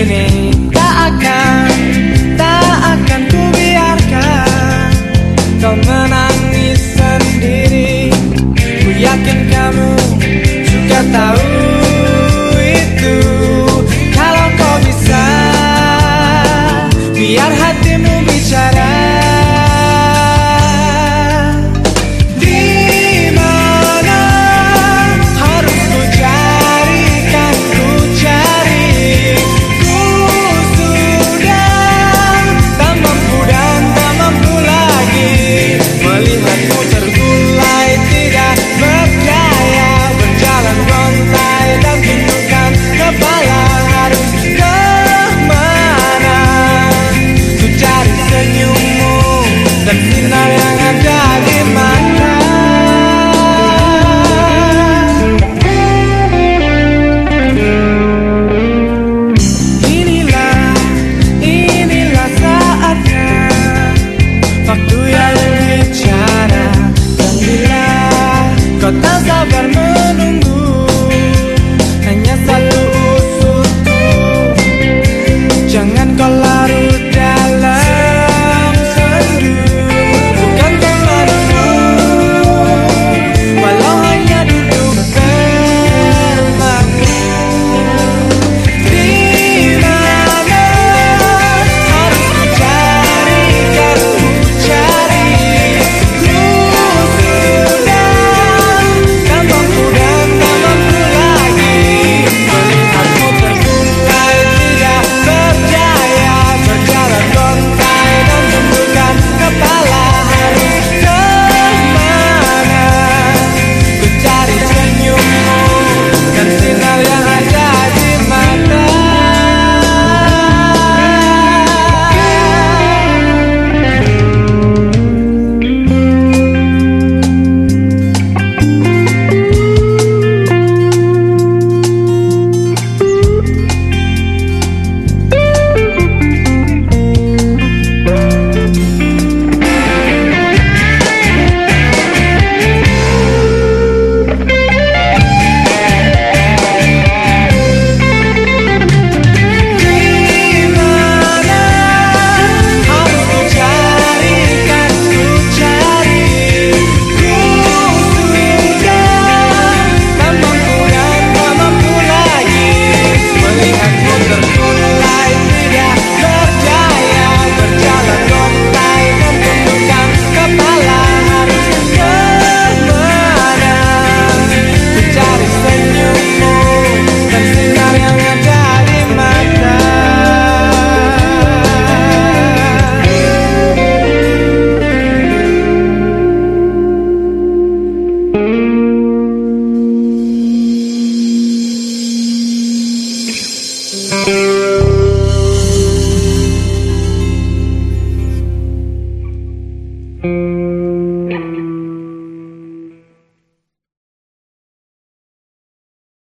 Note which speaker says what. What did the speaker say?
Speaker 1: ini Tak akan, tak akan ku biarkan Kau menangis sendiri. Ku yakin kamu juga tahu